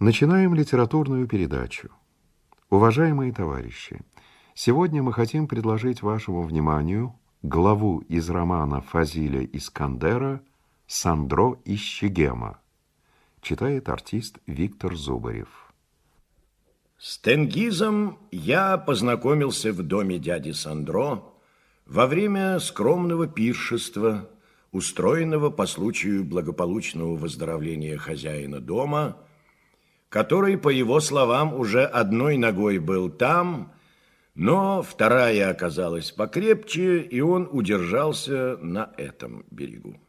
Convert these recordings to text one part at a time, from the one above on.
Начинаем литературную передачу. Уважаемые товарищи, сегодня мы хотим предложить вашему вниманию главу из романа Фазиля Искандера «Сандро из Щегема». Читает артист Виктор Зубарев. С Тенгизом я познакомился в доме дяди Сандро во время скромного пиршества, устроенного по случаю благополучного выздоровления хозяина дома – который, по его словам, уже одной ногой был там, но вторая оказалась покрепче, и он удержался на этом берегу.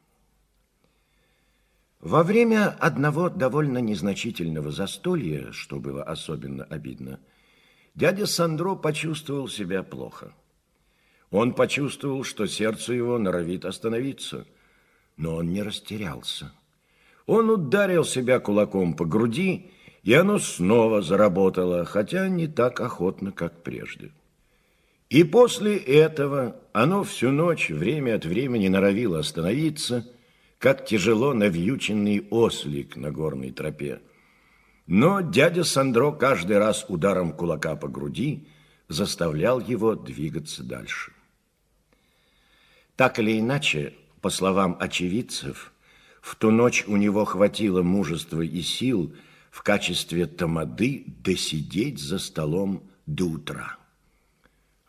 Во время одного довольно незначительного застолья, что было особенно обидно, дядя Сандро почувствовал себя плохо. Он почувствовал, что сердце его норовит остановиться, но он не растерялся. Он ударил себя кулаком по груди и оно снова заработало, хотя не так охотно, как прежде. И после этого оно всю ночь время от времени норовило остановиться, как тяжело навьюченный ослик на горной тропе. Но дядя Сандро каждый раз ударом кулака по груди заставлял его двигаться дальше. Так или иначе, по словам очевидцев, в ту ночь у него хватило мужества и сил – в качестве тамады досидеть за столом до утра.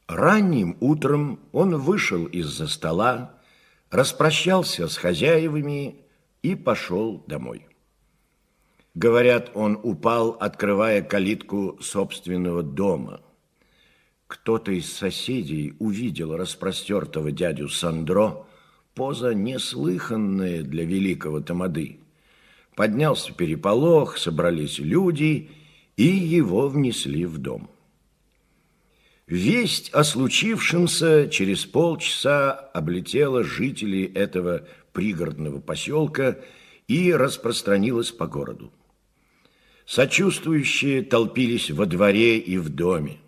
Ранним утром он вышел из-за стола, распрощался с хозяевами и пошел домой. Говорят, он упал, открывая калитку собственного дома. Кто-то из соседей увидел распростертого дядю Сандро, поза неслыханная для великого тамады. Поднялся переполох, собрались люди, и его внесли в дом. Весть о случившемся через полчаса облетела жителей этого пригородного поселка и распространилась по городу. Сочувствующие толпились во дворе и в доме.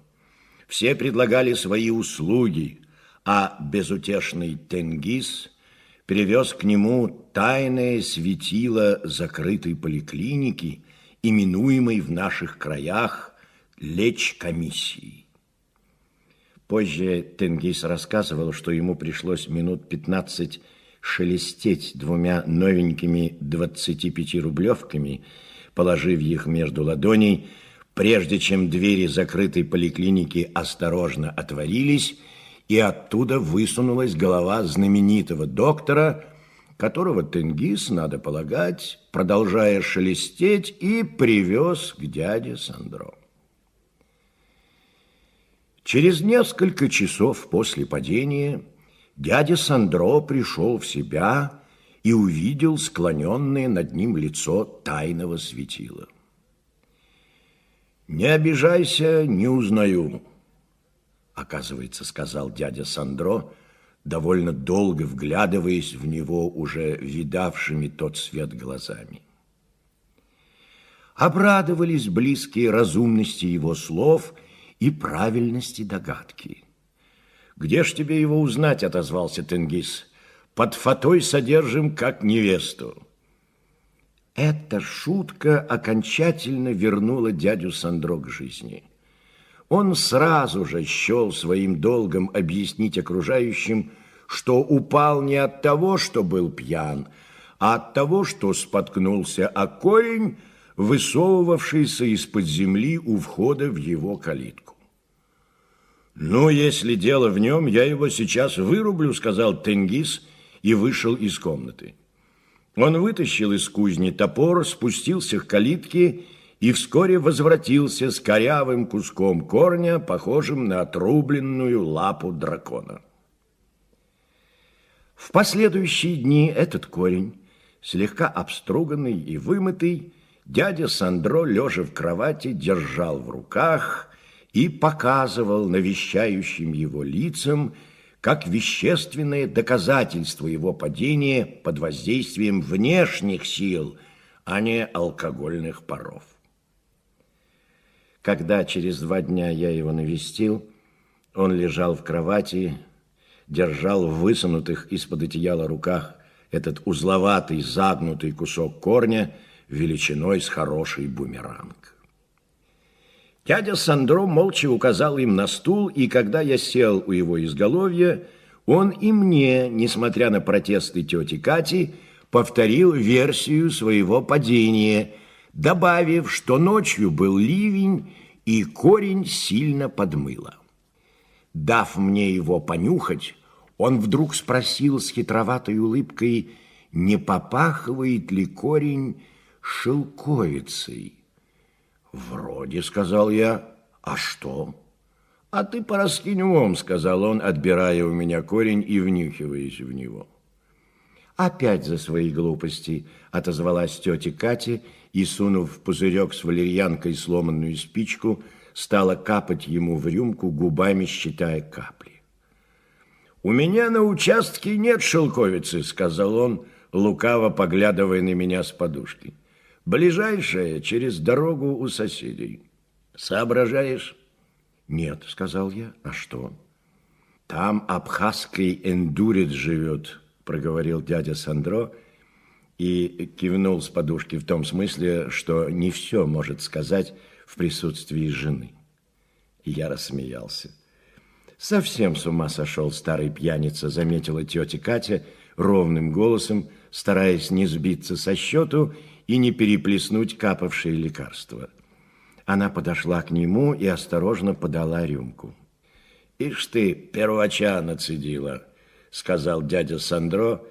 Все предлагали свои услуги, а безутешный Тенгиз привез к нему тайное светило закрытой поликлиники, именуемой в наших краях лечь-комиссией. Позже Тенгиз рассказывал, что ему пришлось минут 15 шелестеть двумя новенькими 25-рублевками, положив их между ладоней, прежде чем двери закрытой поликлиники осторожно отворились, и оттуда высунулась голова знаменитого доктора, которого Тенгиз, надо полагать, продолжая шелестеть, и привез к дяде Сандро. Через несколько часов после падения дядя Сандро пришел в себя и увидел склоненное над ним лицо тайного светила. «Не обижайся, не узнаю», оказывается, сказал дядя Сандро, довольно долго вглядываясь в него уже видавшими тот свет глазами. Обрадовались близкие разумности его слов и правильности догадки. «Где ж тебе его узнать?» – отозвался Тенгиз. «Под фатой содержим, как невесту». Эта шутка окончательно вернула дядю Сандро к жизни – он сразу же счел своим долгом объяснить окружающим, что упал не от того, что был пьян, а от того, что споткнулся о корень, высовывавшийся из-под земли у входа в его калитку. «Ну, если дело в нем, я его сейчас вырублю», — сказал Тенгиз и вышел из комнаты. Он вытащил из кузни топор, спустился к калитке и вскоре возвратился с корявым куском корня, похожим на отрубленную лапу дракона. В последующие дни этот корень, слегка обструганный и вымытый, дядя Сандро, лежа в кровати, держал в руках и показывал навещающим его лицам, как вещественное доказательство его падения под воздействием внешних сил, а не алкогольных паров. Когда через два дня я его навестил, он лежал в кровати, держал в высунутых из-под одеяла руках этот узловатый, загнутый кусок корня, величиной с хороший бумеранг. Дядя Сандро молча указал им на стул, и когда я сел у его изголовья, он и мне, несмотря на протесты тети Кати, повторил версию своего падения, добавив, что ночью был ливень, и корень сильно подмыло. Дав мне его понюхать, он вдруг спросил с хитроватой улыбкой, не попахивает ли корень шелковицей. «Вроде», — сказал я, — «а что?» «А ты пораскинь умом», — сказал он, отбирая у меня корень и внюхиваясь в него. «Опять за свои глупости», — отозвалась тетя Катя и, сунув в пузырек с валерьянкой сломанную спичку, стала капать ему в рюмку, губами считая капли. «У меня на участке нет шелковицы», — сказал он, лукаво поглядывая на меня с подушки. «Ближайшая через дорогу у соседей. Соображаешь?» «Нет», — сказал я. «А что?» «Там абхазский эндурец живет», — проговорил дядя Сандро и кивнул с подушки в том смысле, что не все может сказать в присутствии жены. Я рассмеялся. Совсем с ума сошел старый пьяница, заметила тетя Катя ровным голосом, стараясь не сбиться со счету и не переплеснуть капавшие лекарства. Она подошла к нему и осторожно подала рюмку. «Ишь ты, первача нацедила!» Сказал дядя Сандро,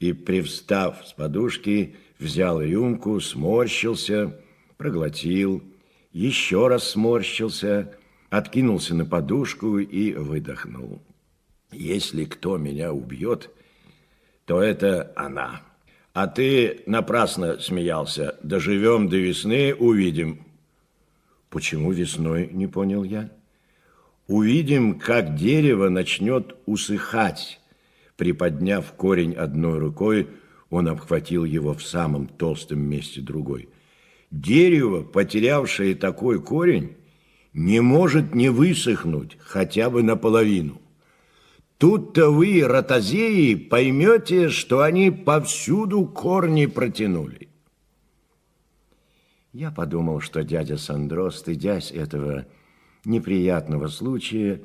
и, привстав с подушки, взял рюмку, сморщился, проглотил, еще раз сморщился, откинулся на подушку и выдохнул. «Если кто меня убьет, то это она. А ты напрасно смеялся. Доживем до весны, увидим». «Почему весной?» – не понял я. «Увидим, как дерево начнет усыхать» Приподняв корень одной рукой, он обхватил его в самом толстом месте другой. Дерево, потерявшее такой корень, не может не высохнуть хотя бы наполовину. Тут-то вы, ротозеи, поймете, что они повсюду корни протянули. Я подумал, что дядя Сандро, стыдясь этого неприятного случая,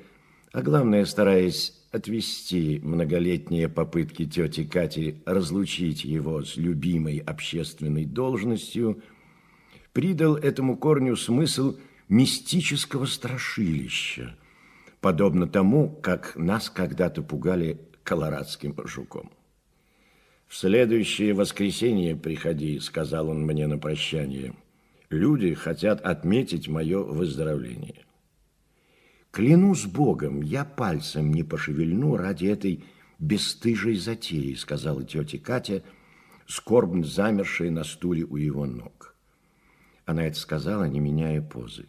а главное, стараясь отвести многолетние попытки тети Кати разлучить его с любимой общественной должностью, придал этому корню смысл мистического страшилища, подобно тому, как нас когда-то пугали колорадским жуком. «В следующее воскресенье приходи», — сказал он мне на прощание. «Люди хотят отметить мое выздоровление». Клянусь Богом, я пальцем не пошевельну ради этой бесстыжей затеи, сказала тетя Катя, скорбно замершая на стуле у его ног. Она это сказала, не меняя позы.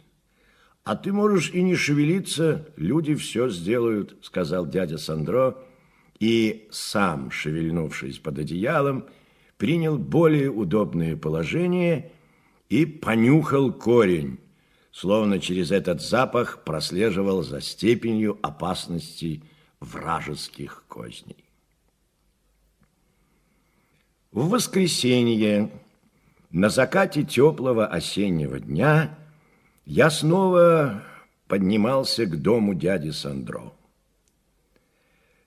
«А ты можешь и не шевелиться, люди все сделают», сказал дядя Сандро, и сам, шевельнувшись под одеялом, принял более удобное положение и понюхал корень, словно через этот запах прослеживал за степенью опасности вражеских козней. В воскресенье, на закате теплого осеннего дня, я снова поднимался к дому дяди Сандро.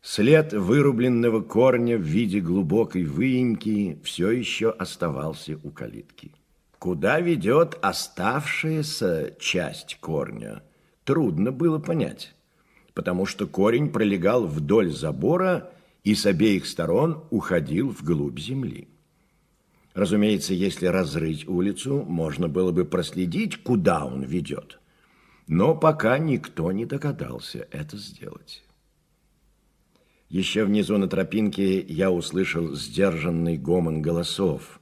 След вырубленного корня в виде глубокой выемки все еще оставался у калитки. Куда ведет оставшаяся часть корня, трудно было понять, потому что корень пролегал вдоль забора и с обеих сторон уходил вглубь земли. Разумеется, если разрыть улицу, можно было бы проследить, куда он ведет. Но пока никто не догадался это сделать. Еще внизу на тропинке я услышал сдержанный гомон голосов –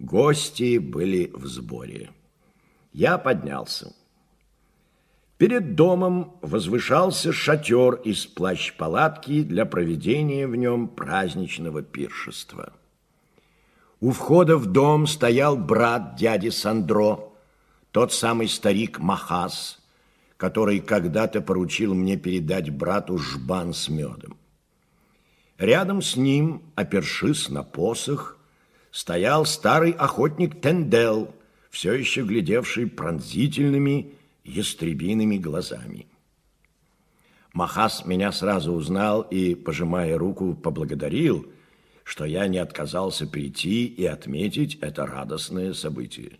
Гости были в сборе. Я поднялся. Перед домом возвышался шатер из плащ-палатки для проведения в нем праздничного пиршества. У входа в дом стоял брат дяди Сандро, тот самый старик Махас, который когда-то поручил мне передать брату жбан с медом. Рядом с ним, опершись на посох, стоял старый охотник Тендел, все еще глядевший пронзительными ястребиными глазами. Махас меня сразу узнал и, пожимая руку, поблагодарил, что я не отказался прийти и отметить это радостное событие.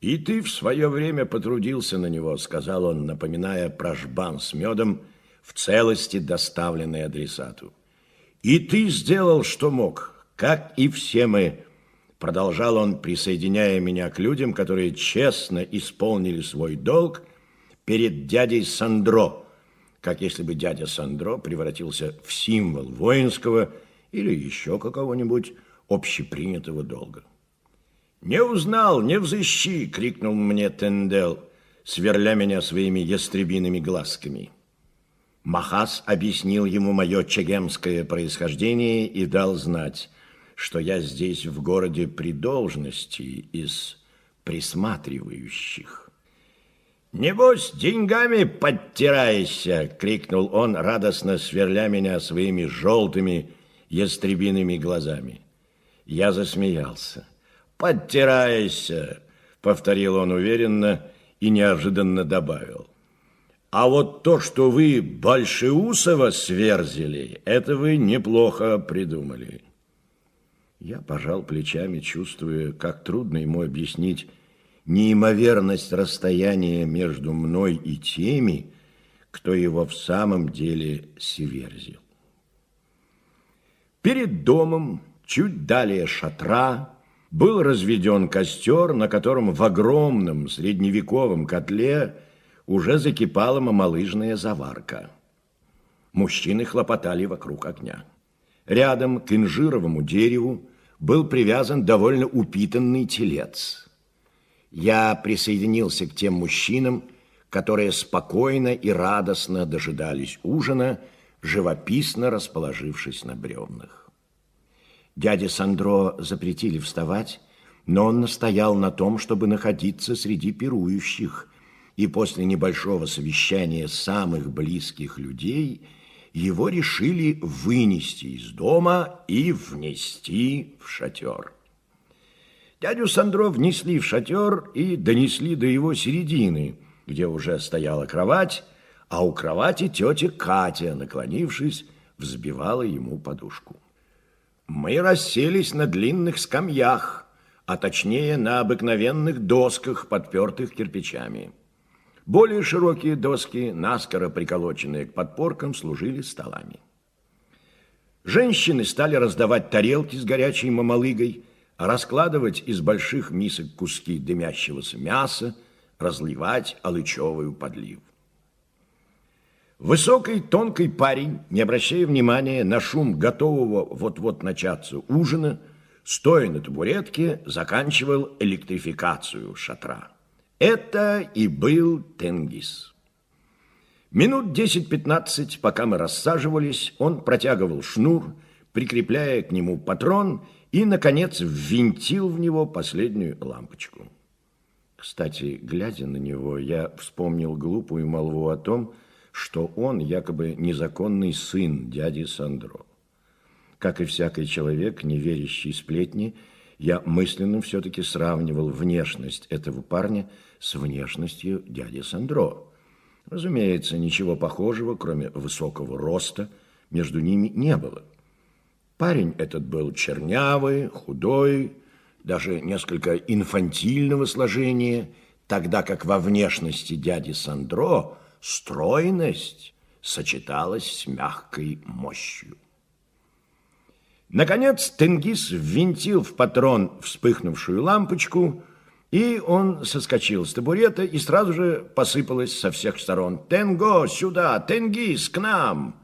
«И ты в свое время потрудился на него», — сказал он, напоминая про жбан с медом, в целости доставленный адресату. «И ты сделал, что мог, как и все мы», — продолжал он, присоединяя меня к людям, которые честно исполнили свой долг перед дядей Сандро, как если бы дядя Сандро превратился в символ воинского или еще какого-нибудь общепринятого долга. «Не узнал, не взыщи!» — крикнул мне Тендел, сверля меня своими ястребиными глазками. Махас объяснил ему мое чегемское происхождение и дал знать, что я здесь в городе при должности из присматривающих. «Небось, деньгами подтираешься!» — крикнул он, радостно сверля меня своими желтыми ястребиными глазами. Я засмеялся. «Подтираешься!» — повторил он уверенно и неожиданно добавил. А вот то, что вы Большеусова сверзили, это вы неплохо придумали. Я пожал плечами, чувствуя, как трудно ему объяснить неимоверность расстояния между мной и теми, кто его в самом деле сверзил. Перед домом, чуть далее шатра, был разведен костер, на котором в огромном средневековом котле – уже закипала мамалыжная заварка. Мужчины хлопотали вокруг огня. Рядом к инжировому дереву был привязан довольно упитанный телец. Я присоединился к тем мужчинам, которые спокойно и радостно дожидались ужина, живописно расположившись на бревнах. Дяде Сандро запретили вставать, но он настоял на том, чтобы находиться среди пирующих, и после небольшого совещания самых близких людей его решили вынести из дома и внести в шатер. Дядю Сандро внесли в шатер и донесли до его середины, где уже стояла кровать, а у кровати тетя Катя, наклонившись, взбивала ему подушку. Мы расселись на длинных скамьях, а точнее на обыкновенных досках, подпертых кирпичами. Более широкие доски, наскоро приколоченные к подпоркам, служили столами. Женщины стали раздавать тарелки с горячей мамалыгой, раскладывать из больших мисок куски дымящегося мяса, разливать алычевую подливу. Высокий, тонкий парень, не обращая внимания на шум готового вот-вот начаться ужина, стоя на табуретке, заканчивал электрификацию шатра. Это и был Тенгиз. Минут 10-15, пока мы рассаживались, он протягивал шнур, прикрепляя к нему патрон и, наконец, ввинтил в него последнюю лампочку. Кстати, глядя на него, я вспомнил глупую молву о том, что он якобы незаконный сын дяди Сандро. Как и всякий человек, не верящий сплетни, я мысленно все-таки сравнивал внешность этого парня с внешностью дяди Сандро. Разумеется, ничего похожего, кроме высокого роста, между ними не было. Парень этот был чернявый, худой, даже несколько инфантильного сложения, тогда как во внешности дяди Сандро стройность сочеталась с мягкой мощью. Наконец Тенгиз ввинтил в патрон вспыхнувшую лампочку, и он соскочил с табурета, и сразу же посыпалось со всех сторон. «Тенго, сюда! Тенгиз, к нам!»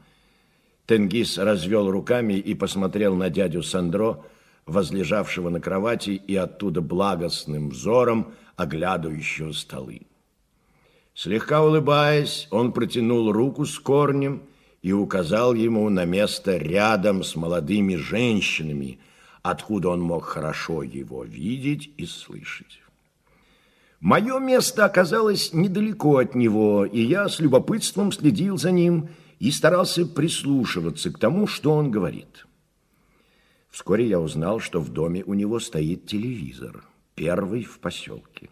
Тенгиз развел руками и посмотрел на дядю Сандро, возлежавшего на кровати и оттуда благостным взором оглядывающего столы. Слегка улыбаясь, он протянул руку с корнем и указал ему на место рядом с молодыми женщинами, откуда он мог хорошо его видеть и слышать. Мое место оказалось недалеко от него, и я с любопытством следил за ним и старался прислушиваться к тому, что он говорит. Вскоре я узнал, что в доме у него стоит телевизор, первый в поселке.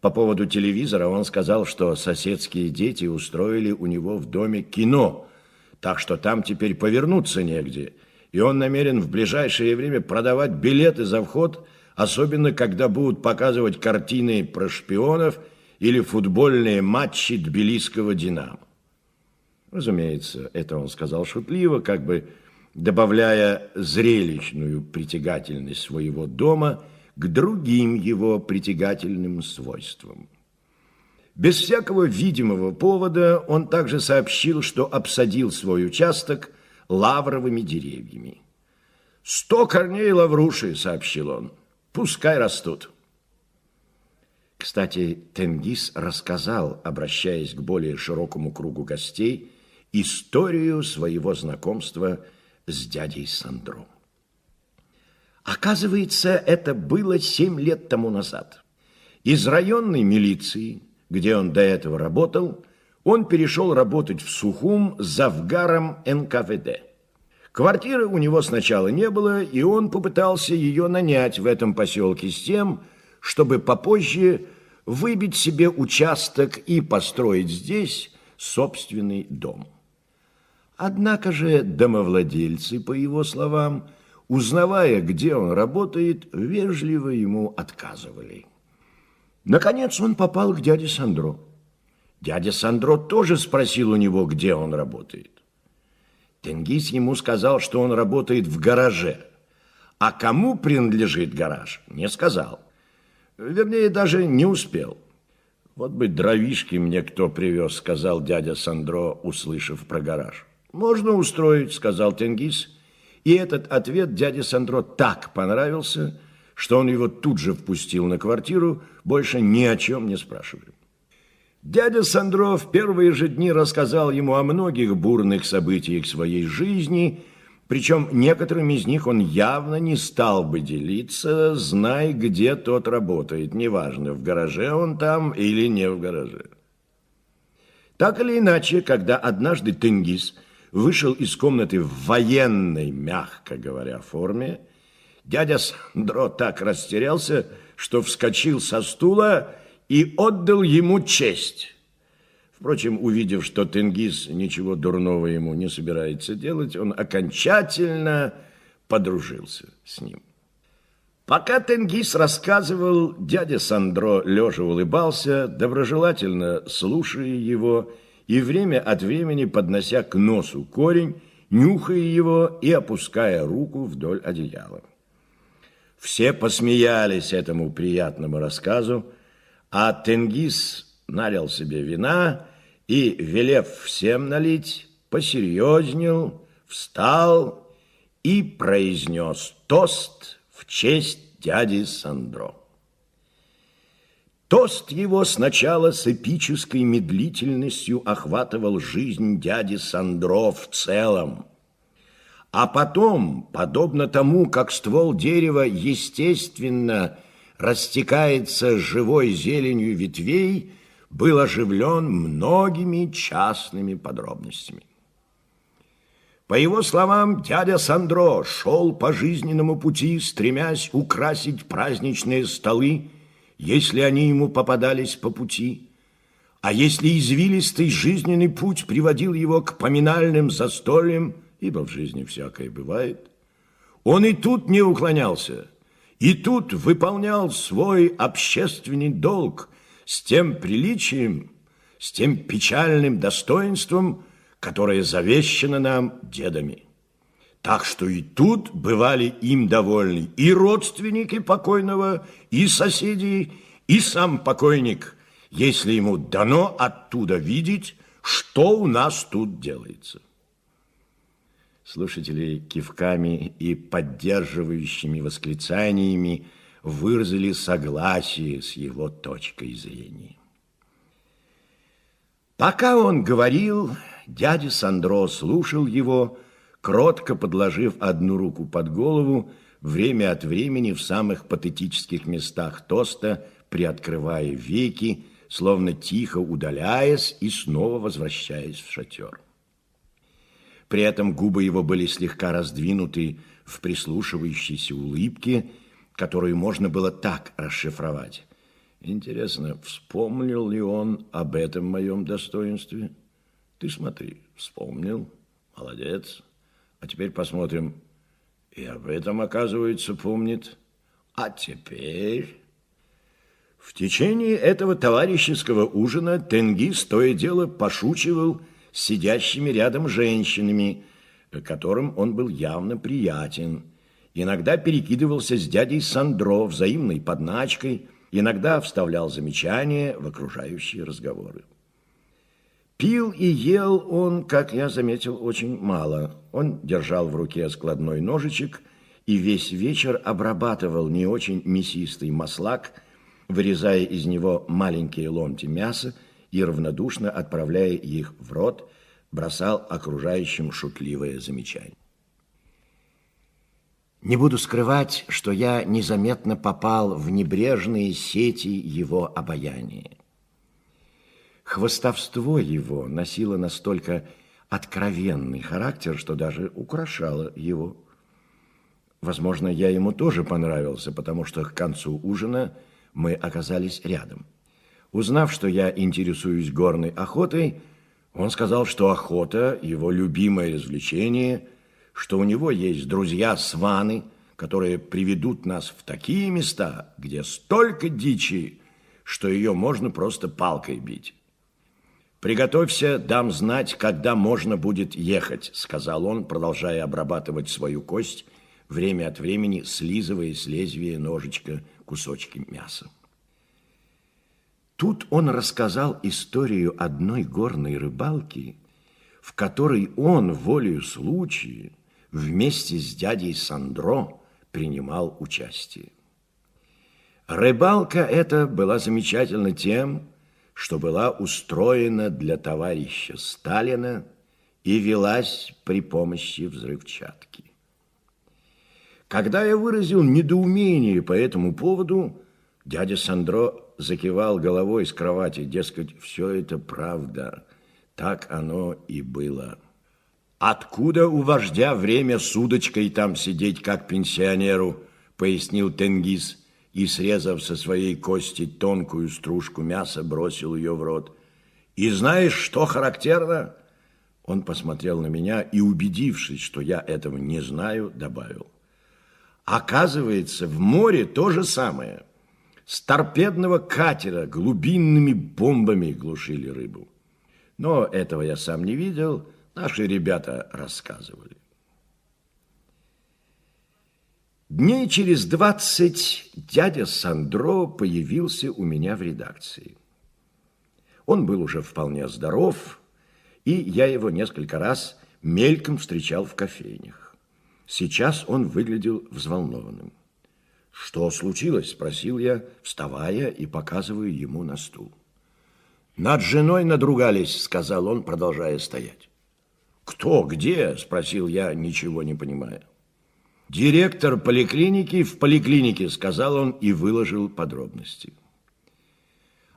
По поводу телевизора он сказал, что соседские дети устроили у него в доме кино, так что там теперь повернуться негде, и он намерен в ближайшее время продавать билеты за вход, особенно когда будут показывать картины про шпионов или футбольные матчи тбилисского «Динамо». Разумеется, это он сказал шутливо, как бы добавляя зрелищную притягательность своего дома к другим его притягательным свойствам. Без всякого видимого повода он также сообщил, что обсадил свой участок лавровыми деревьями. «Сто корней лавруши», — сообщил он, — «пускай растут». Кстати, Тенгиз рассказал, обращаясь к более широкому кругу гостей, историю своего знакомства с дядей Сандро. Оказывается, это было семь лет тому назад. Из районной милиции, где он до этого работал, он перешел работать в Сухум за вгаром НКВД. Квартиры у него сначала не было, и он попытался ее нанять в этом поселке с тем, чтобы попозже выбить себе участок и построить здесь собственный дом. Однако же домовладельцы, по его словам, узнавая, где он работает, вежливо ему отказывали. Наконец он попал к дяде Сандро. Дядя Сандро тоже спросил у него, где он работает. Тенгиз ему сказал, что он работает в гараже. А кому принадлежит гараж, не сказал. Вернее, даже не успел. Вот бы дровишки мне кто привез, сказал дядя Сандро, услышав про гараж. «Можно устроить», — сказал Тенгиз. И этот ответ дяде Сандро так понравился, что он его тут же впустил на квартиру, больше ни о чем не спрашивая. Дядя Сандро в первые же дни рассказал ему о многих бурных событиях своей жизни, причем некоторыми из них он явно не стал бы делиться, зная, где тот работает, неважно, в гараже он там или не в гараже. Так или иначе, когда однажды Тенгиз вышел из комнаты в военной, мягко говоря, форме. Дядя Сандро так растерялся, что вскочил со стула и отдал ему честь. Впрочем, увидев, что Тенгиз ничего дурного ему не собирается делать, он окончательно подружился с ним. Пока Тенгиз рассказывал, дядя Сандро лежа улыбался, доброжелательно слушая его и время от времени поднося к носу корень, нюхая его и опуская руку вдоль одеяла. Все посмеялись этому приятному рассказу, а Тенгиз налил себе вина и, велев всем налить, посерьезнел, встал и произнес тост в честь дяди Сандро. Тост его сначала с эпической медлительностью охватывал жизнь дяди Сандро в целом, а потом, подобно тому, как ствол дерева естественно растекается живой зеленью ветвей, был оживлен многими частными подробностями. По его словам, дядя Сандро шел по жизненному пути, стремясь украсить праздничные столы если они ему попадались по пути, а если извилистый жизненный путь приводил его к поминальным застольям, ибо в жизни всякое бывает, он и тут не уклонялся, и тут выполнял свой общественный долг с тем приличием, с тем печальным достоинством, которое завещано нам дедами. Так что и тут бывали им довольны и родственники покойного, и соседи, и сам покойник, если ему дано оттуда видеть, что у нас тут делается. Слушатели кивками и поддерживающими восклицаниями выразили согласие с его точкой зрения. Пока он говорил, дядя Сандро слушал его, кротко подложив одну руку под голову, время от времени в самых патетических местах тоста, приоткрывая веки, словно тихо удаляясь и снова возвращаясь в шатер. При этом губы его были слегка раздвинуты в прислушивающейся улыбке, которую можно было так расшифровать. Интересно, вспомнил ли он об этом моем достоинстве? Ты смотри, вспомнил. Молодец. А теперь посмотрим. И об этом, оказывается, помнит. А теперь... В течение этого товарищеского ужина Тенгиз то и дело пошучивал сидящими рядом женщинами, которым он был явно приятен. Иногда перекидывался с дядей Сандро взаимной подначкой, иногда вставлял замечания в окружающие разговоры. Пил и ел он, как я заметил, очень мало. Он держал в руке складной ножичек и весь вечер обрабатывал не очень мясистый маслак, вырезая из него маленькие ломти мяса и равнодушно отправляя их в рот, бросал окружающим шутливое замечание. Не буду скрывать, что я незаметно попал в небрежные сети его обаяния. Хвостовство его носило настолько откровенный характер, что даже украшало его. Возможно, я ему тоже понравился, потому что к концу ужина мы оказались рядом. Узнав, что я интересуюсь горной охотой, он сказал, что охота – его любимое развлечение, что у него есть друзья-сваны, которые приведут нас в такие места, где столько дичи, что ее можно просто палкой бить. «Приготовься, дам знать, когда можно будет ехать», сказал он, продолжая обрабатывать свою кость, время от времени слизывая с лезвия ножичка кусочки мяса. Тут он рассказал историю одной горной рыбалки, в которой он, волею случая, вместе с дядей Сандро принимал участие. Рыбалка эта была замечательна тем, что была устроена для товарища Сталина и велась при помощи взрывчатки. Когда я выразил недоумение по этому поводу, дядя Сандро закивал головой с кровати, дескать, все это правда, так оно и было. «Откуда у вождя время с удочкой там сидеть, как пенсионеру?» пояснил Тенгиз и, срезав со своей кости тонкую стружку мяса, бросил ее в рот. «И знаешь, что характерно?» Он посмотрел на меня и, убедившись, что я этого не знаю, добавил. «Оказывается, в море то же самое. С торпедного катера глубинными бомбами глушили рыбу. Но этого я сам не видел, наши ребята рассказывали. Дней через двадцать дядя Сандро появился у меня в редакции. Он был уже вполне здоров, и я его несколько раз мельком встречал в кофейнях. Сейчас он выглядел взволнованным. «Что случилось?» – спросил я, вставая и показывая ему на стул. «Над женой надругались», – сказал он, продолжая стоять. «Кто? Где?» – спросил я, ничего не понимая. Директор поликлиники в поликлинике, сказал он и выложил подробности.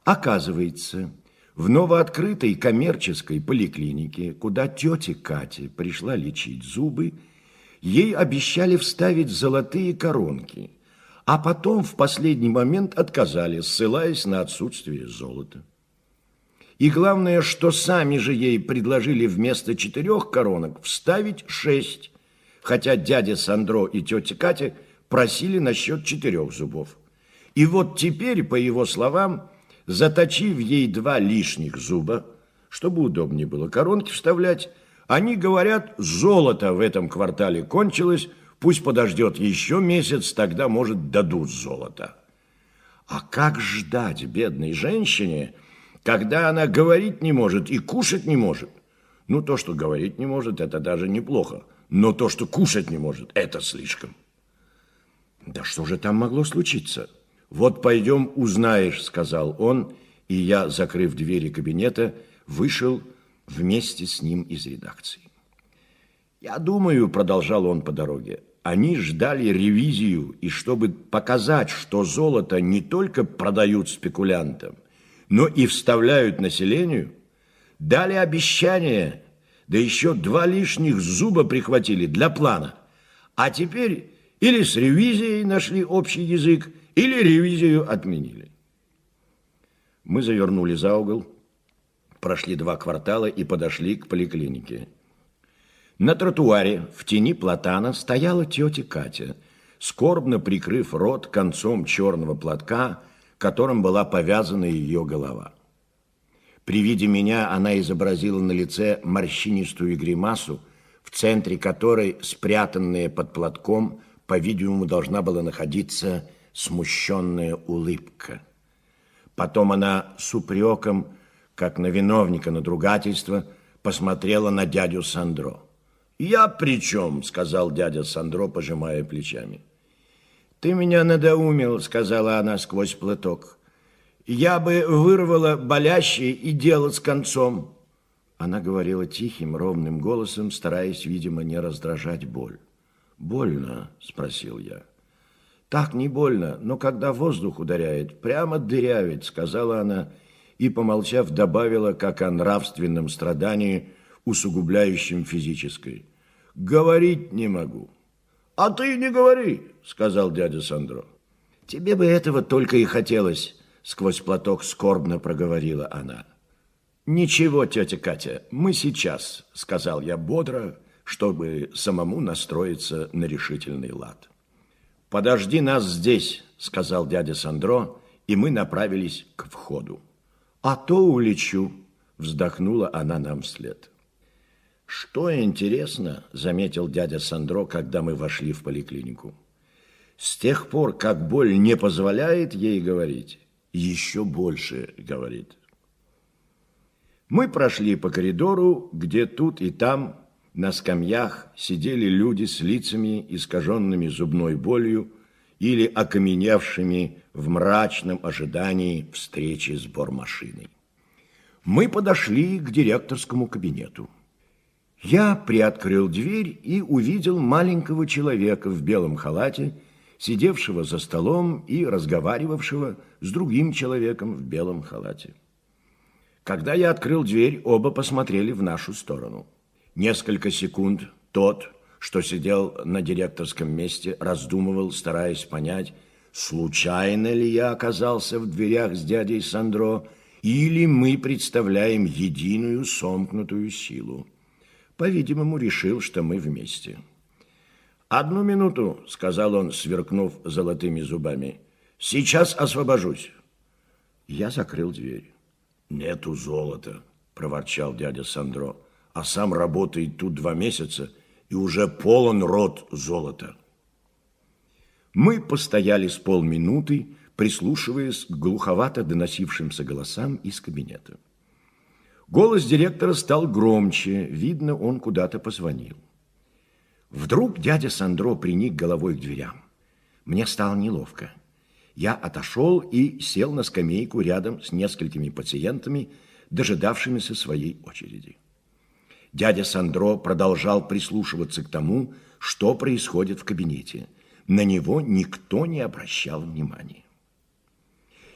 Оказывается, в новооткрытой коммерческой поликлинике, куда тетя Катя пришла лечить зубы, ей обещали вставить золотые коронки, а потом в последний момент отказали, ссылаясь на отсутствие золота. И главное, что сами же ей предложили вместо четырех коронок вставить шесть, хотя дядя Сандро и тетя Катя просили насчет четырех зубов. И вот теперь, по его словам, заточив ей два лишних зуба, чтобы удобнее было коронки вставлять, они говорят, золото в этом квартале кончилось, пусть подождет еще месяц, тогда, может, дадут золото. А как ждать бедной женщине, когда она говорить не может и кушать не может? Ну, то, что говорить не может, это даже неплохо но то, что кушать не может, это слишком. Да что же там могло случиться? Вот пойдем узнаешь, сказал он, и я, закрыв двери кабинета, вышел вместе с ним из редакции. Я думаю, продолжал он по дороге, они ждали ревизию, и чтобы показать, что золото не только продают спекулянтам, но и вставляют населению, дали обещание – да еще два лишних зуба прихватили для плана. А теперь или с ревизией нашли общий язык, или ревизию отменили. Мы завернули за угол, прошли два квартала и подошли к поликлинике. На тротуаре в тени платана стояла тетя Катя, скорбно прикрыв рот концом черного платка, которым была повязана ее голова. При виде меня она изобразила на лице морщинистую гримасу, в центре которой, спрятанная под платком, по-видимому, должна была находиться смущенная улыбка. Потом она с упреком, как на виновника надругательства, посмотрела на дядю Сандро. «Я при чем?» – сказал дядя Сандро, пожимая плечами. «Ты меня надоумил», – сказала она сквозь платок. «Я бы вырвала болящее и дело с концом». Она говорила тихим, ровным голосом, стараясь, видимо, не раздражать боль. «Больно?» – спросил я. «Так не больно, но когда воздух ударяет, прямо дырявит», – сказала она, и, помолчав, добавила, как о нравственном страдании, усугубляющем физическое. «Говорить не могу». «А ты не говори», – сказал дядя Сандро. «Тебе бы этого только и хотелось», – сквозь платок скорбно проговорила она. «Ничего, тетя Катя, мы сейчас», – сказал я бодро, чтобы самому настроиться на решительный лад. «Подожди нас здесь», – сказал дядя Сандро, и мы направились к входу. «А то улечу», – вздохнула она нам вслед. «Что интересно», – заметил дядя Сандро, когда мы вошли в поликлинику. «С тех пор, как боль не позволяет ей говорить, еще больше говорит». Мы прошли по коридору, где тут и там на скамьях сидели люди с лицами, искаженными зубной болью или окаменевшими в мрачном ожидании встречи с бормашиной. Мы подошли к директорскому кабинету. Я приоткрыл дверь и увидел маленького человека в белом халате, сидевшего за столом и разговаривавшего с другим человеком в белом халате. Когда я открыл дверь, оба посмотрели в нашу сторону. Несколько секунд тот, что сидел на директорском месте, раздумывал, стараясь понять, случайно ли я оказался в дверях с дядей Сандро, или мы представляем единую сомкнутую силу. По-видимому, решил, что мы вместе. «Одну минуту», — сказал он, сверкнув золотыми зубами. «Сейчас освобожусь». Я закрыл дверь. «Нету золота», — проворчал дядя Сандро а сам работает тут два месяца и уже полон рот золота. Мы постояли с полминуты, прислушиваясь к глуховато доносившимся голосам из кабинета. Голос директора стал громче, видно, он куда-то позвонил. Вдруг дядя Сандро приник головой к дверям. Мне стало неловко. Я отошел и сел на скамейку рядом с несколькими пациентами, дожидавшимися своей очереди. Дядя Сандро продолжал прислушиваться к тому, что происходит в кабинете. На него никто не обращал внимания.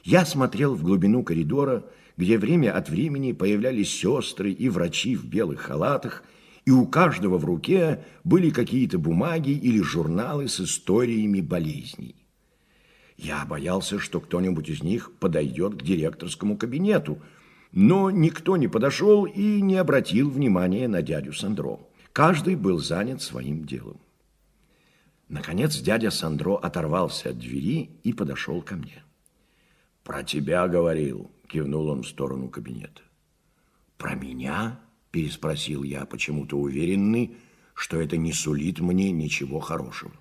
Я смотрел в глубину коридора, где время от времени появлялись сестры и врачи в белых халатах, и у каждого в руке были какие-то бумаги или журналы с историями болезней. Я боялся, что кто-нибудь из них подойдет к директорскому кабинету – но никто не подошел и не обратил внимания на дядю Сандро. Каждый был занят своим делом. Наконец дядя Сандро оторвался от двери и подошел ко мне. «Про тебя говорил», – кивнул он в сторону кабинета. «Про меня?» – переспросил я, почему-то уверенный, что это не сулит мне ничего хорошего.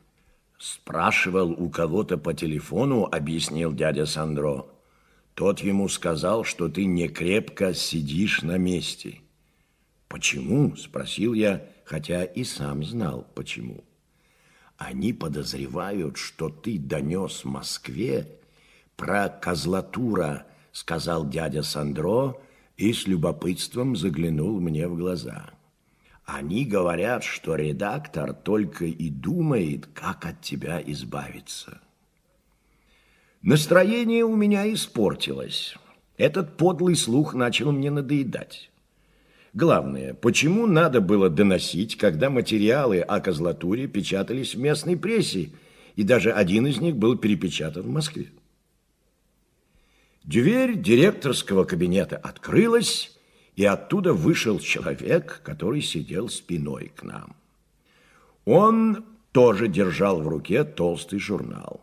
«Спрашивал у кого-то по телефону», – объяснил дядя Сандро. Тот ему сказал, что ты не крепко сидишь на месте. Почему? Спросил я, хотя и сам знал, почему. Они подозревают, что ты донес Москве про козлатура, сказал дядя Сандро и с любопытством заглянул мне в глаза. Они говорят, что редактор только и думает, как от тебя избавиться. Настроение у меня испортилось. Этот подлый слух начал мне надоедать. Главное, почему надо было доносить, когда материалы о козлатуре печатались в местной прессе, и даже один из них был перепечатан в Москве. Дверь директорского кабинета открылась, и оттуда вышел человек, который сидел спиной к нам. Он тоже держал в руке толстый журнал.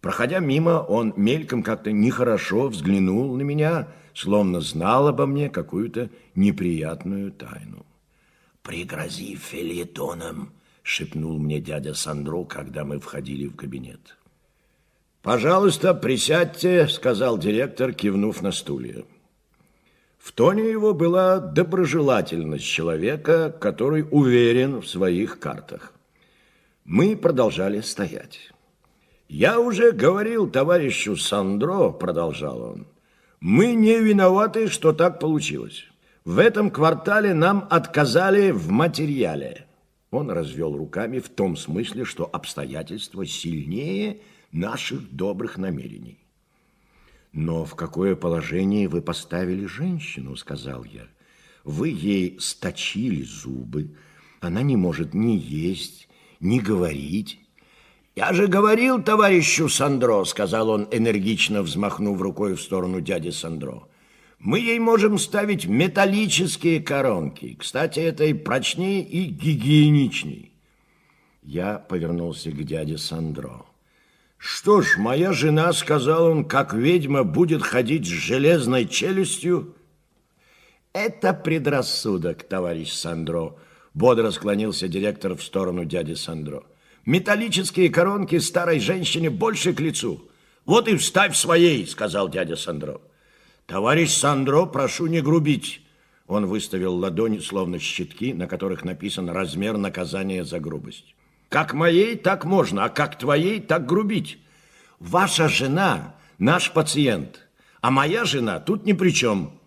Проходя мимо, он мельком как-то нехорошо взглянул на меня, словно знал обо мне какую-то неприятную тайну. «Пригрози филетоном», — шепнул мне дядя Сандро, когда мы входили в кабинет. «Пожалуйста, присядьте», — сказал директор, кивнув на стулья. В тоне его была доброжелательность человека, который уверен в своих картах. Мы продолжали стоять. «Я уже говорил товарищу Сандро», — продолжал он, «мы не виноваты, что так получилось. В этом квартале нам отказали в материале». Он развел руками в том смысле, что обстоятельства сильнее наших добрых намерений. «Но в какое положение вы поставили женщину?» — сказал я. «Вы ей сточили зубы, она не может ни есть, ни говорить». «Я же говорил товарищу Сандро», — сказал он, энергично взмахнув рукой в сторону дяди Сандро. «Мы ей можем ставить металлические коронки. Кстати, это и прочнее, и гигиеничней». Я повернулся к дяде Сандро. Что ж, моя жена, сказал он, как ведьма будет ходить с железной челюстью. Это предрассудок, товарищ Сандро. Бодро склонился директор в сторону дяди Сандро. Металлические коронки старой женщине больше к лицу. Вот и вставь своей, сказал дядя Сандро. Товарищ Сандро, прошу не грубить. Он выставил ладони, словно щитки, на которых написан размер наказания за грубость. Как моей, так можно, а как твоей, так грубить. Ваша жена наш пациент, а моя жена тут ни при чем.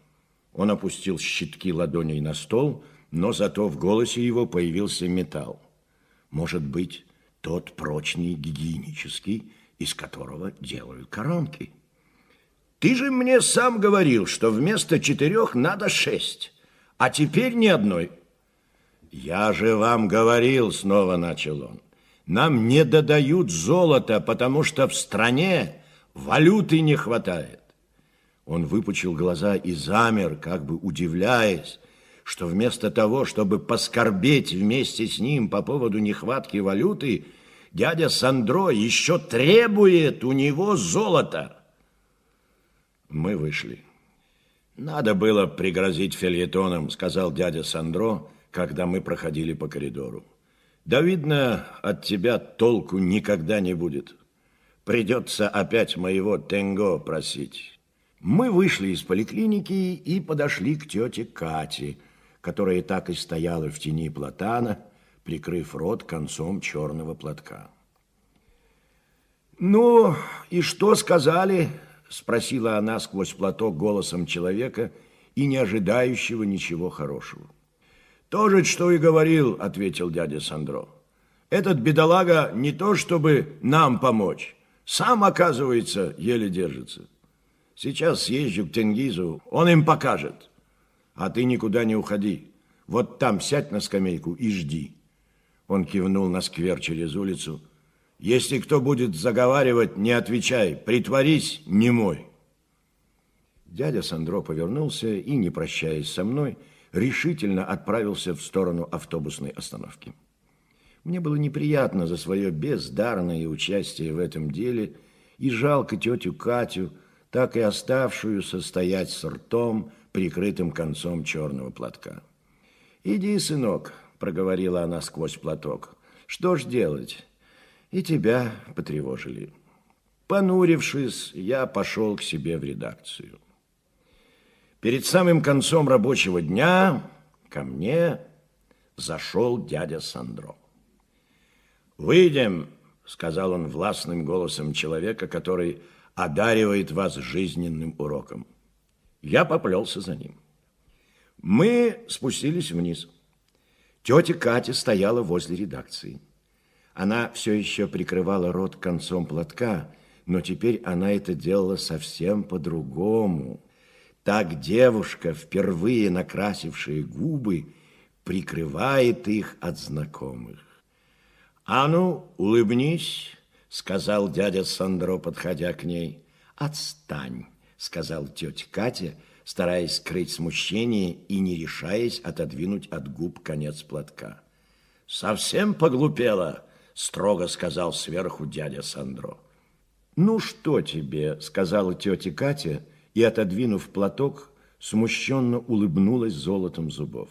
Он опустил щитки ладоней на стол, но зато в голосе его появился металл. Может быть, тот прочный гигиенический, из которого делают коронки. Ты же мне сам говорил, что вместо четырех надо шесть, а теперь ни одной. «Я же вам говорил», — снова начал он, «нам не додают золото, потому что в стране валюты не хватает». Он выпучил глаза и замер, как бы удивляясь, что вместо того, чтобы поскорбеть вместе с ним по поводу нехватки валюты, дядя Сандро еще требует у него золота. Мы вышли. «Надо было пригрозить фельетоном», — сказал дядя Сандро, когда мы проходили по коридору. Да, видно, от тебя толку никогда не будет. Придется опять моего Тенго просить. Мы вышли из поликлиники и подошли к тете Кате, которая так и стояла в тени платана, прикрыв рот концом черного платка. «Ну, и что сказали?» – спросила она сквозь платок голосом человека и не ожидающего ничего хорошего. «То же, что и говорил», — ответил дядя Сандро. «Этот бедолага не то, чтобы нам помочь. Сам, оказывается, еле держится. Сейчас съезжу к Тенгизу, он им покажет. А ты никуда не уходи. Вот там сядь на скамейку и жди». Он кивнул на сквер через улицу. «Если кто будет заговаривать, не отвечай. Притворись, не мой». Дядя Сандро повернулся и, не прощаясь со мной, решительно отправился в сторону автобусной остановки. Мне было неприятно за свое бездарное участие в этом деле и жалко тетю Катю, так и оставшуюся стоять с ртом, прикрытым концом черного платка. «Иди, сынок», — проговорила она сквозь платок, — «что ж делать? И тебя потревожили». Понурившись, я пошел к себе в редакцию. Перед самым концом рабочего дня ко мне зашел дядя Сандро. «Выйдем», — сказал он властным голосом человека, который одаривает вас жизненным уроком. Я поплелся за ним. Мы спустились вниз. Тетя Катя стояла возле редакции. Она все еще прикрывала рот концом платка, но теперь она это делала совсем по-другому – Так девушка, впервые накрасившая губы, прикрывает их от знакомых. «А ну, улыбнись», — сказал дядя Сандро, подходя к ней. «Отстань», — сказал тетя Катя, стараясь скрыть смущение и не решаясь отодвинуть от губ конец платка. «Совсем поглупела», — строго сказал сверху дядя Сандро. «Ну что тебе?» – сказала тетя Катя и, отодвинув платок, смущенно улыбнулась золотом зубов.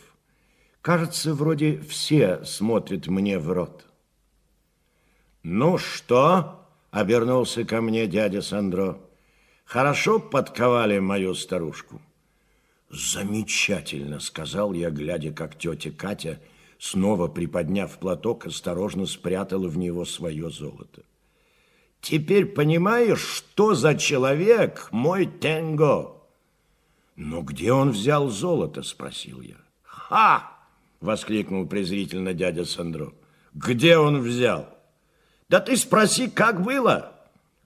«Кажется, вроде все смотрят мне в рот». «Ну что?» – обернулся ко мне дядя Сандро. «Хорошо подковали мою старушку?» «Замечательно!» – сказал я, глядя, как тетя Катя, снова приподняв платок, осторожно спрятала в него свое золото. Теперь понимаешь, что за человек мой Тенго? Но где он взял золото, спросил я. Ха! Воскликнул презрительно дядя Сандро. Где он взял? Да ты спроси, как было?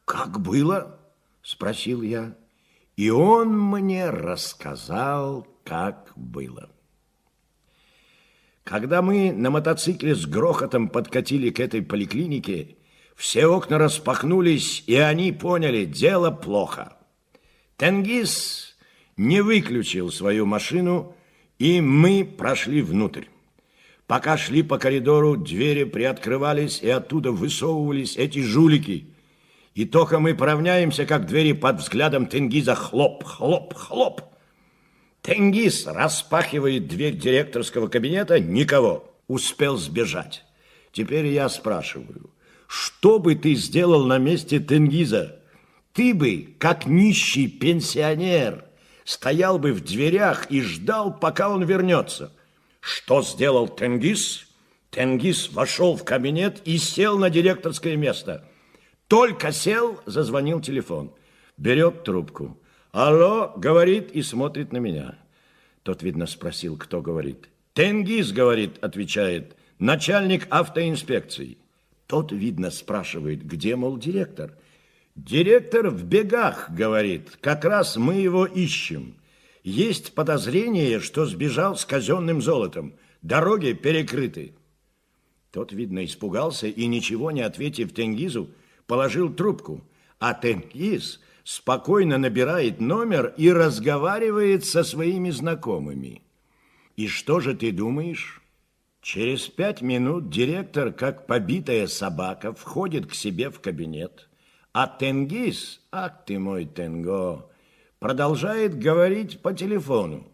Как было? Спросил я. И он мне рассказал, как было. Когда мы на мотоцикле с грохотом подкатили к этой поликлинике, все окна распахнулись, и они поняли, дело плохо. Тенгиз не выключил свою машину, и мы прошли внутрь. Пока шли по коридору, двери приоткрывались, и оттуда высовывались эти жулики. И только мы поравняемся, как двери под взглядом Тенгиза хлоп, хлоп, хлоп. Тенгиз распахивает дверь директорского кабинета, никого, успел сбежать. Теперь я спрашиваю, что бы ты сделал на месте Тенгиза? Ты бы, как нищий пенсионер, стоял бы в дверях и ждал, пока он вернется. Что сделал Тенгиз? Тенгиз вошел в кабинет и сел на директорское место. Только сел, зазвонил телефон. Берет трубку. Алло, говорит и смотрит на меня. Тот, видно, спросил, кто говорит. Тенгиз, говорит, отвечает, начальник автоинспекции. Тот, видно, спрашивает, где, мол, директор? Директор в бегах, говорит, как раз мы его ищем. Есть подозрение, что сбежал с казенным золотом. Дороги перекрыты. Тот, видно, испугался и, ничего не ответив Тенгизу, положил трубку. А Тенгиз спокойно набирает номер и разговаривает со своими знакомыми. И что же ты думаешь? Через пять минут директор, как побитая собака, входит к себе в кабинет, а Тенгиз, ах ты мой Тенго, продолжает говорить по телефону.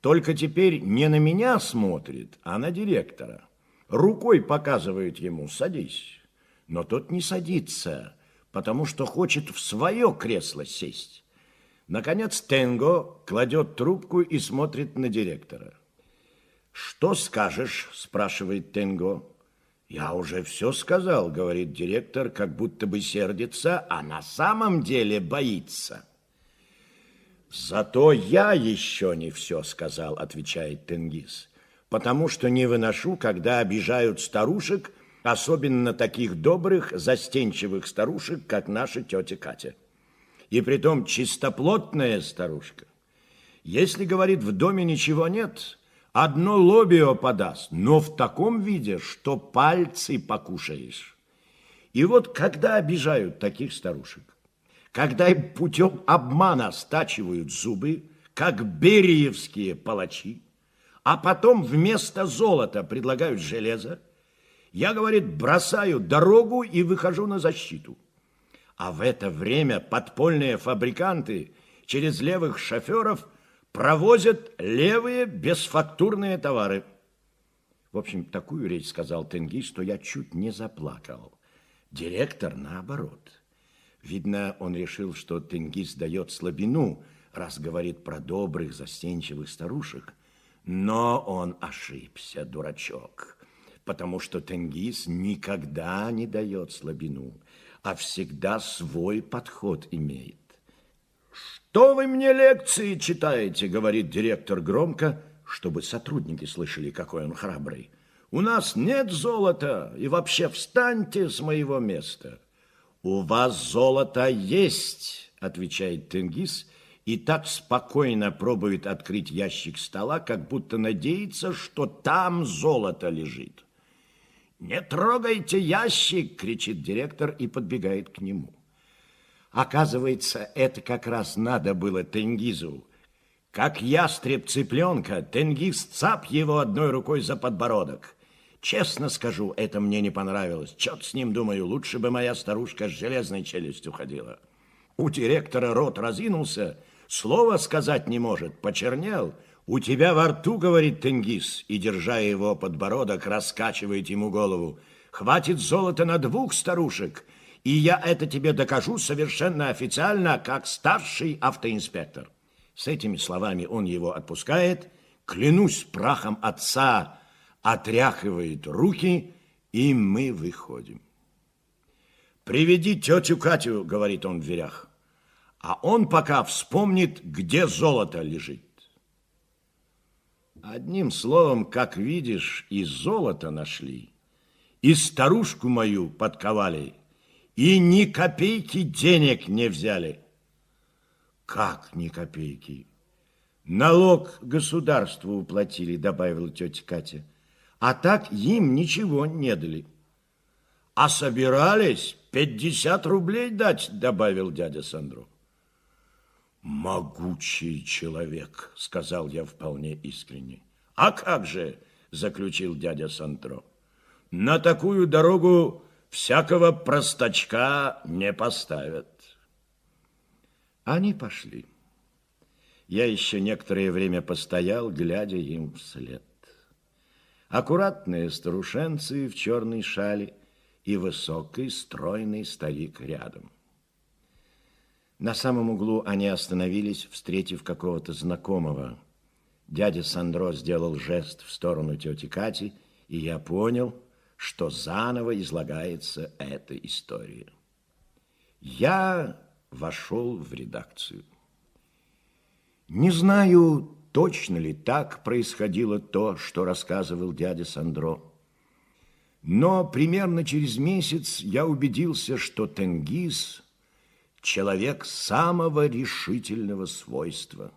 Только теперь не на меня смотрит, а на директора. Рукой показывает ему «садись». Но тот не садится, потому что хочет в свое кресло сесть. Наконец Тенго кладет трубку и смотрит на директора. «Что скажешь?» – спрашивает Тенго. «Я уже все сказал», – говорит директор, как будто бы сердится, а на самом деле боится. «Зато я еще не все сказал», – отвечает Тенгиз, «потому что не выношу, когда обижают старушек, особенно таких добрых, застенчивых старушек, как наша тетя Катя. И притом чистоплотная старушка. Если, говорит, в доме ничего нет, Одно лобио подаст, но в таком виде, что пальцы покушаешь. И вот когда обижают таких старушек, когда им путем обмана стачивают зубы, как бериевские палачи, а потом вместо золота предлагают железо, я, говорит, бросаю дорогу и выхожу на защиту. А в это время подпольные фабриканты через левых шоферов – провозят левые бесфактурные товары. В общем, такую речь сказал Тенги, что я чуть не заплакал. Директор наоборот. Видно, он решил, что Тенгиз дает слабину, раз говорит про добрых, застенчивых старушек. Но он ошибся, дурачок, потому что Тенгиз никогда не дает слабину, а всегда свой подход имеет. «Что вы мне лекции читаете?» – говорит директор громко, чтобы сотрудники слышали, какой он храбрый. «У нас нет золота, и вообще встаньте с моего места». «У вас золото есть», – отвечает Тенгиз и так спокойно пробует открыть ящик стола, как будто надеется, что там золото лежит. «Не трогайте ящик!» – кричит директор и подбегает к нему. Оказывается, это как раз надо было Тенгизу. Как ястреб цыпленка, Тенгиз цап его одной рукой за подбородок. Честно скажу, это мне не понравилось. Черт с ним, думаю, лучше бы моя старушка с железной челюстью ходила. У директора рот разинулся, слова сказать не может, почернел. У тебя во рту, говорит Тенгиз, и, держа его подбородок, раскачивает ему голову. Хватит золота на двух старушек, и я это тебе докажу совершенно официально, как старший автоинспектор. С этими словами он его отпускает, клянусь прахом отца, отряхивает руки, и мы выходим. «Приведи тетю Катю», — говорит он в дверях, «а он пока вспомнит, где золото лежит». Одним словом, как видишь, и золото нашли, и старушку мою подковали, и ни копейки денег не взяли. Как ни копейки? Налог государству уплатили, добавила тетя Катя. А так им ничего не дали. А собирались пятьдесят рублей дать, добавил дядя Сандро. «Могучий человек», — сказал я вполне искренне. «А как же», — заключил дядя Сандро, — «на такую дорогу всякого простачка не поставят». Они пошли. Я еще некоторое время постоял, глядя им вслед. Аккуратные старушенцы в черной шале и высокий стройный старик рядом. На самом углу они остановились, встретив какого-то знакомого. Дядя Сандро сделал жест в сторону тети Кати, и я понял, что заново излагается эта история. Я вошел в редакцию. Не знаю, точно ли так происходило то, что рассказывал дядя Сандро. Но примерно через месяц я убедился, что Тенгиз – человек самого решительного свойства,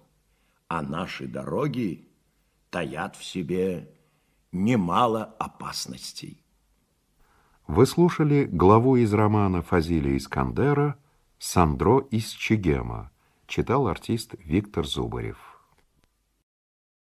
а наши дороги таят в себе немало опасностей. Вы слушали главу из романа Фазилия Искандера «Сандро из Чегема», читал артист Виктор Зубарев.